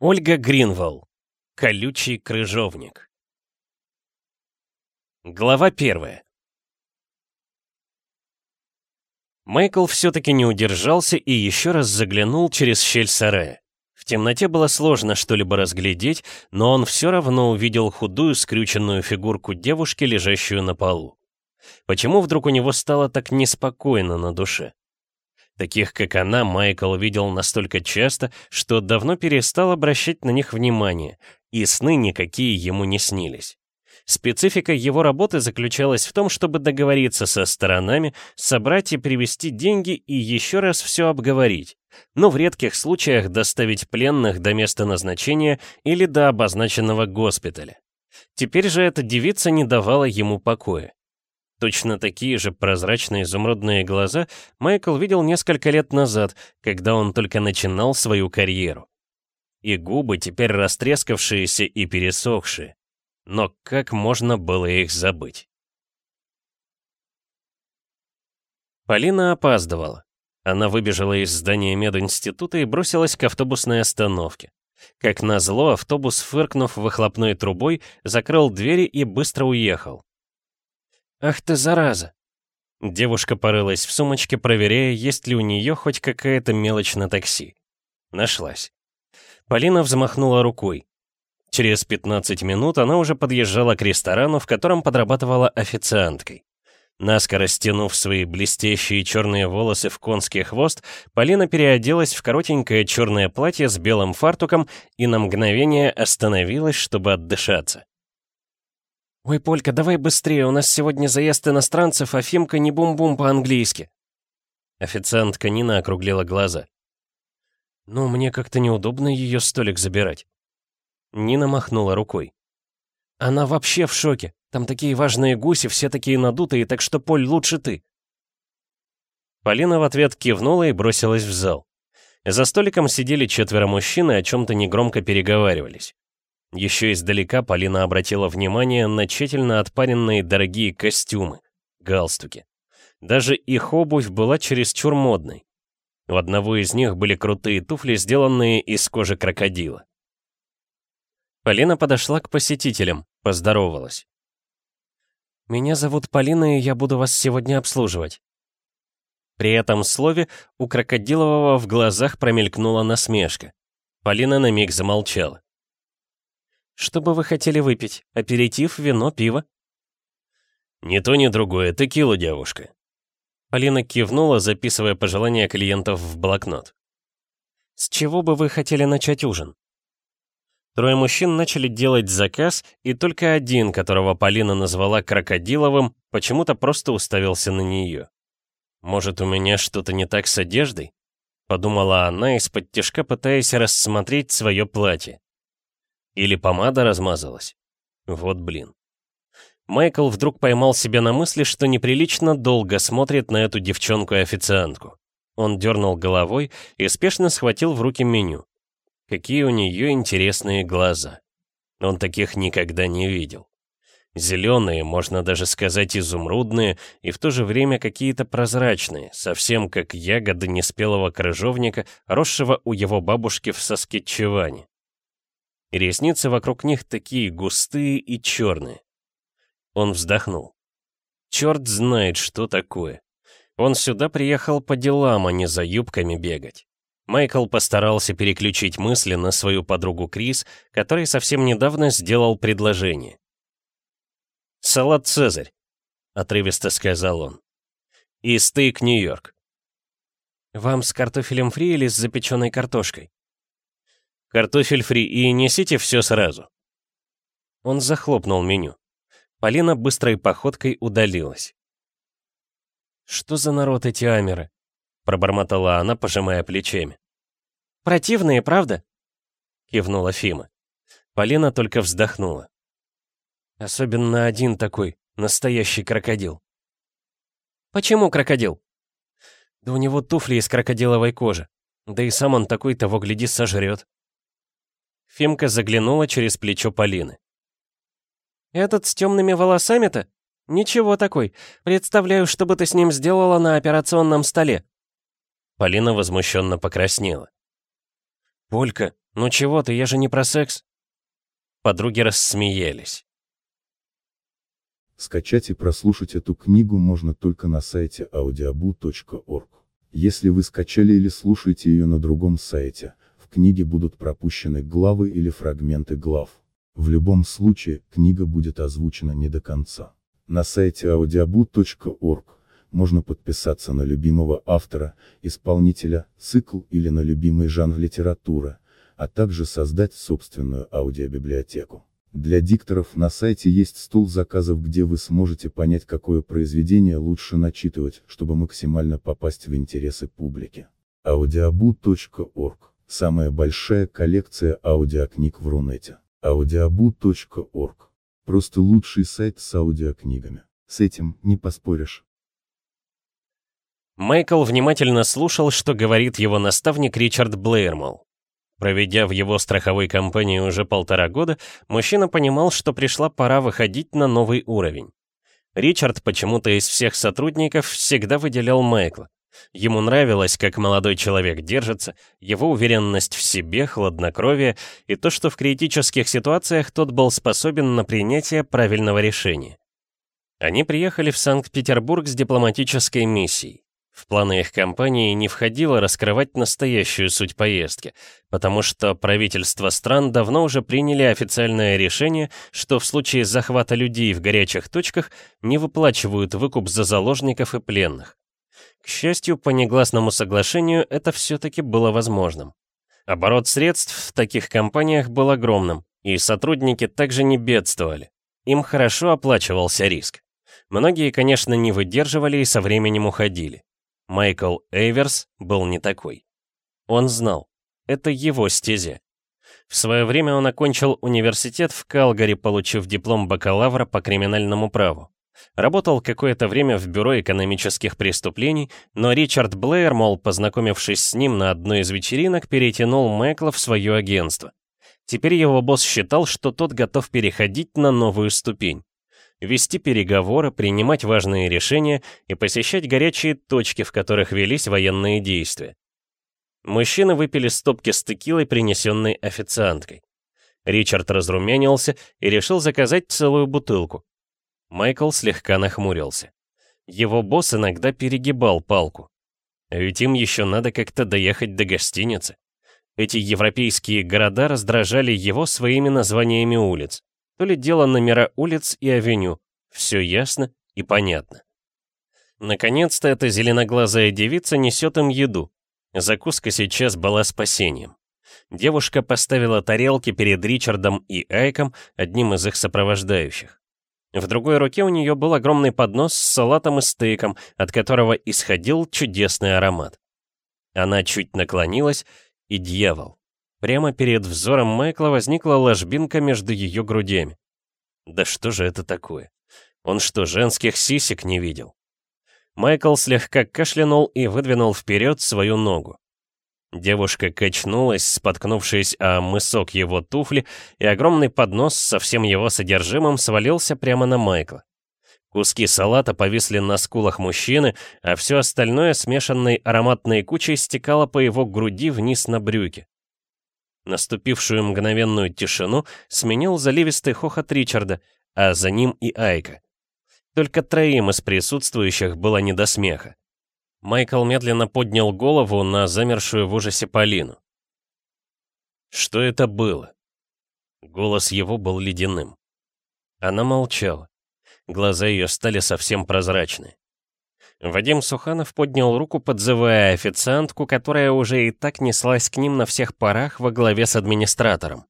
Ольга Гринвелл. Колючий крыжовник. Глава первая. Майкл все-таки не удержался и еще раз заглянул через щель сарая. В темноте было сложно что-либо разглядеть, но он все равно увидел худую скрюченную фигурку девушки, лежащую на полу. Почему вдруг у него стало так неспокойно на душе? Таких, как она, Майкл видел настолько часто, что давно перестал обращать на них внимание, и сны никакие ему не снились. Специфика его работы заключалась в том, чтобы договориться со сторонами, собрать и привести деньги и еще раз все обговорить, но в редких случаях доставить пленных до места назначения или до обозначенного госпиталя. Теперь же эта девица не давала ему покоя. Точно такие же прозрачные изумрудные глаза Майкл видел несколько лет назад, когда он только начинал свою карьеру. И губы теперь растрескавшиеся и пересохшие. Но как можно было их забыть? Полина опаздывала. Она выбежала из здания мединститута и бросилась к автобусной остановке. Как назло, автобус, фыркнув выхлопной трубой, закрыл двери и быстро уехал. «Ах ты, зараза!» Девушка порылась в сумочке, проверяя, есть ли у нее хоть какая-то мелочь на такси. Нашлась. Полина взмахнула рукой. Через 15 минут она уже подъезжала к ресторану, в котором подрабатывала официанткой. Наскоро стянув свои блестящие черные волосы в конский хвост, Полина переоделась в коротенькое черное платье с белым фартуком и на мгновение остановилась, чтобы отдышаться. «Ой, Полька, давай быстрее, у нас сегодня заезд иностранцев, а Фимка не бум-бум по-английски». Официантка Нина округлила глаза. «Ну, мне как-то неудобно ее столик забирать». Нина махнула рукой. «Она вообще в шоке. Там такие важные гуси, все такие надутые, так что, Поль, лучше ты». Полина в ответ кивнула и бросилась в зал. За столиком сидели четверо мужчин и о чем-то негромко переговаривались. Еще издалека Полина обратила внимание на тщательно отпаренные дорогие костюмы, галстуки. Даже их обувь была чересчур модной. У одного из них были крутые туфли, сделанные из кожи крокодила. Полина подошла к посетителям, поздоровалась. «Меня зовут Полина, и я буду вас сегодня обслуживать». При этом слове у Крокодилового в глазах промелькнула насмешка. Полина на миг замолчала. Что бы вы хотели выпить? Аперитив, вино, пиво?» «Ни то, ни другое. Текила, девушка». Полина кивнула, записывая пожелания клиентов в блокнот. «С чего бы вы хотели начать ужин?» Трое мужчин начали делать заказ, и только один, которого Полина назвала Крокодиловым, почему-то просто уставился на нее. «Может, у меня что-то не так с одеждой?» — подумала она, из-под тяжка пытаясь рассмотреть свое платье. Или помада размазалась? Вот блин. Майкл вдруг поймал себя на мысли, что неприлично долго смотрит на эту девчонку-официантку. Он дернул головой и спешно схватил в руки меню. Какие у нее интересные глаза. Он таких никогда не видел. Зеленые, можно даже сказать изумрудные, и в то же время какие-то прозрачные, совсем как ягоды неспелого крыжовника, росшего у его бабушки в Саскетчеване ресницы вокруг них такие густые и черные. Он вздохнул. Черт знает, что такое. Он сюда приехал по делам, а не за юбками бегать. Майкл постарался переключить мысли на свою подругу Крис, который совсем недавно сделал предложение. «Салат Цезарь», — отрывисто сказал он. «И стейк Нью-Йорк». «Вам с картофелем фри или с запеченной картошкой?» Картофель фри и несите все сразу». Он захлопнул меню. Полина быстрой походкой удалилась. «Что за народ эти амеры?» — пробормотала она, пожимая плечами. «Противные, правда?» — кивнула Фима. Полина только вздохнула. «Особенно один такой, настоящий крокодил». «Почему крокодил?» «Да у него туфли из крокодиловой кожи. Да и сам он такой того, гляди, сожрет». Фимка заглянула через плечо Полины. «Этот с темными волосами-то? Ничего такой. Представляю, что бы ты с ним сделала на операционном столе». Полина возмущенно покраснела. «Полька, «Ну чего ты, я же не про секс». Подруги рассмеялись. Скачать и прослушать эту книгу можно только на сайте audiobu.org. Если вы скачали или слушаете ее на другом сайте, в книге будут пропущены главы или фрагменты глав. В любом случае, книга будет озвучена не до конца. На сайте audiobu.org можно подписаться на любимого автора, исполнителя, цикл или на любимый жанр литературы, а также создать собственную аудиобиблиотеку. Для дикторов на сайте есть стол заказов, где вы сможете понять, какое произведение лучше начитывать, чтобы максимально попасть в интересы публики. audiobu.org – самая большая коллекция аудиокниг в Рунете. audiobu.org – просто лучший сайт с аудиокнигами. С этим не поспоришь. Майкл внимательно слушал, что говорит его наставник Ричард Блэйрмол. Проведя в его страховой компании уже полтора года, мужчина понимал, что пришла пора выходить на новый уровень. Ричард почему-то из всех сотрудников всегда выделял Майкла. Ему нравилось, как молодой человек держится, его уверенность в себе, хладнокровие и то, что в критических ситуациях тот был способен на принятие правильного решения. Они приехали в Санкт-Петербург с дипломатической миссией. В планы их компании не входило раскрывать настоящую суть поездки, потому что правительства стран давно уже приняли официальное решение, что в случае захвата людей в горячих точках не выплачивают выкуп за заложников и пленных. К счастью, по негласному соглашению это все-таки было возможным. Оборот средств в таких компаниях был огромным, и сотрудники также не бедствовали. Им хорошо оплачивался риск. Многие, конечно, не выдерживали и со временем уходили. Майкл Эйверс был не такой. Он знал, это его стезя. В свое время он окончил университет в Калгари, получив диплом бакалавра по криминальному праву. Работал какое-то время в бюро экономических преступлений, но Ричард Блэйр, мол, познакомившись с ним на одной из вечеринок, перетянул Майкла в свое агентство. Теперь его босс считал, что тот готов переходить на новую ступень вести переговоры, принимать важные решения и посещать горячие точки, в которых велись военные действия. Мужчины выпили стопки с текилой, принесенной официанткой. Ричард разрумянился и решил заказать целую бутылку. Майкл слегка нахмурился. Его босс иногда перегибал палку. Ведь им еще надо как-то доехать до гостиницы. Эти европейские города раздражали его своими названиями улиц то ли дело номера улиц и авеню. Все ясно и понятно. Наконец-то эта зеленоглазая девица несет им еду. Закуска сейчас была спасением. Девушка поставила тарелки перед Ричардом и Айком, одним из их сопровождающих. В другой руке у нее был огромный поднос с салатом и стейком, от которого исходил чудесный аромат. Она чуть наклонилась, и дьявол. Прямо перед взором Майкла возникла ложбинка между ее грудями. Да что же это такое? Он что, женских сисек не видел? Майкл слегка кашлянул и выдвинул вперед свою ногу. Девушка качнулась, споткнувшись о мысок его туфли, и огромный поднос со всем его содержимым свалился прямо на Майкла. Куски салата повисли на скулах мужчины, а все остальное смешанной ароматной кучей стекало по его груди вниз на брюки. Наступившую мгновенную тишину сменил заливистый хохот Ричарда, а за ним и Айка. Только троим из присутствующих было не до смеха. Майкл медленно поднял голову на замершую в ужасе Полину. Что это было? Голос его был ледяным. Она молчала. Глаза ее стали совсем прозрачны. Вадим Суханов поднял руку, подзывая официантку, которая уже и так неслась к ним на всех парах во главе с администратором.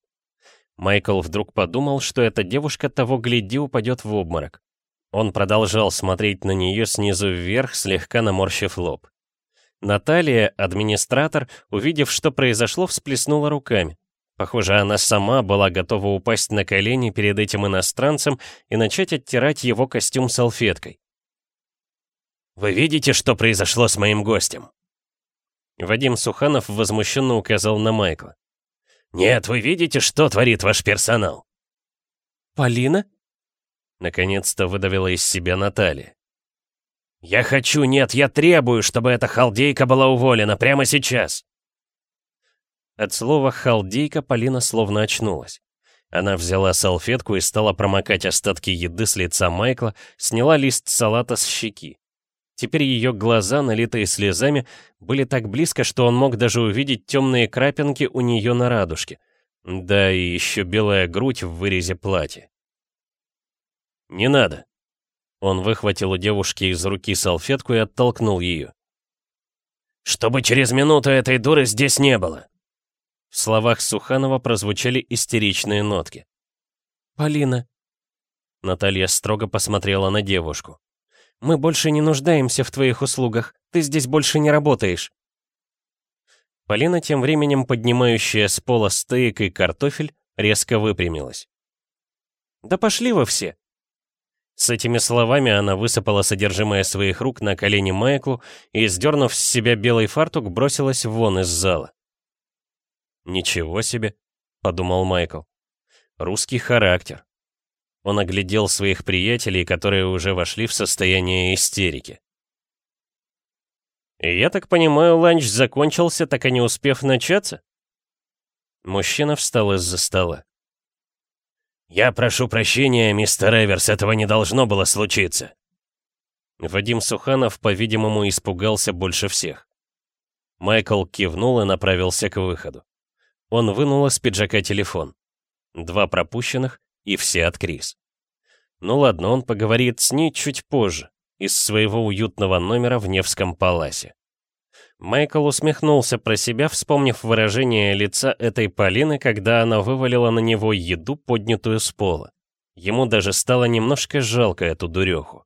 Майкл вдруг подумал, что эта девушка того гляди упадет в обморок. Он продолжал смотреть на нее снизу вверх, слегка наморщив лоб. Наталья, администратор, увидев, что произошло, всплеснула руками. Похоже, она сама была готова упасть на колени перед этим иностранцем и начать оттирать его костюм салфеткой. «Вы видите, что произошло с моим гостем?» Вадим Суханов возмущенно указал на Майкла. «Нет, вы видите, что творит ваш персонал?» «Полина?» Наконец-то выдавила из себя Наталья. «Я хочу, нет, я требую, чтобы эта халдейка была уволена прямо сейчас!» От слова «халдейка» Полина словно очнулась. Она взяла салфетку и стала промокать остатки еды с лица Майкла, сняла лист салата с щеки. Теперь ее глаза, налитые слезами, были так близко, что он мог даже увидеть темные крапинки у нее на радужке. Да и еще белая грудь в вырезе платья. «Не надо». Он выхватил у девушки из руки салфетку и оттолкнул ее. «Чтобы через минуту этой дуры здесь не было!» В словах Суханова прозвучали истеричные нотки. «Полина!» Наталья строго посмотрела на девушку. «Мы больше не нуждаемся в твоих услугах. Ты здесь больше не работаешь». Полина, тем временем поднимающая с пола стейк и картофель, резко выпрямилась. «Да пошли вы все!» С этими словами она высыпала содержимое своих рук на колени Майклу и, сдернув с себя белый фартук, бросилась вон из зала. «Ничего себе», — подумал Майкл. «Русский характер». Он оглядел своих приятелей, которые уже вошли в состояние истерики. «Я так понимаю, ланч закончился, так и не успев начаться?» Мужчина встал из-за стола. «Я прошу прощения, мистер Эверс, этого не должно было случиться». Вадим Суханов, по-видимому, испугался больше всех. Майкл кивнул и направился к выходу. Он вынул из пиджака телефон. Два пропущенных и все от Крис. Ну ладно, он поговорит с ней чуть позже, из своего уютного номера в Невском паласе. Майкл усмехнулся про себя, вспомнив выражение лица этой Полины, когда она вывалила на него еду, поднятую с пола. Ему даже стало немножко жалко эту дуреху.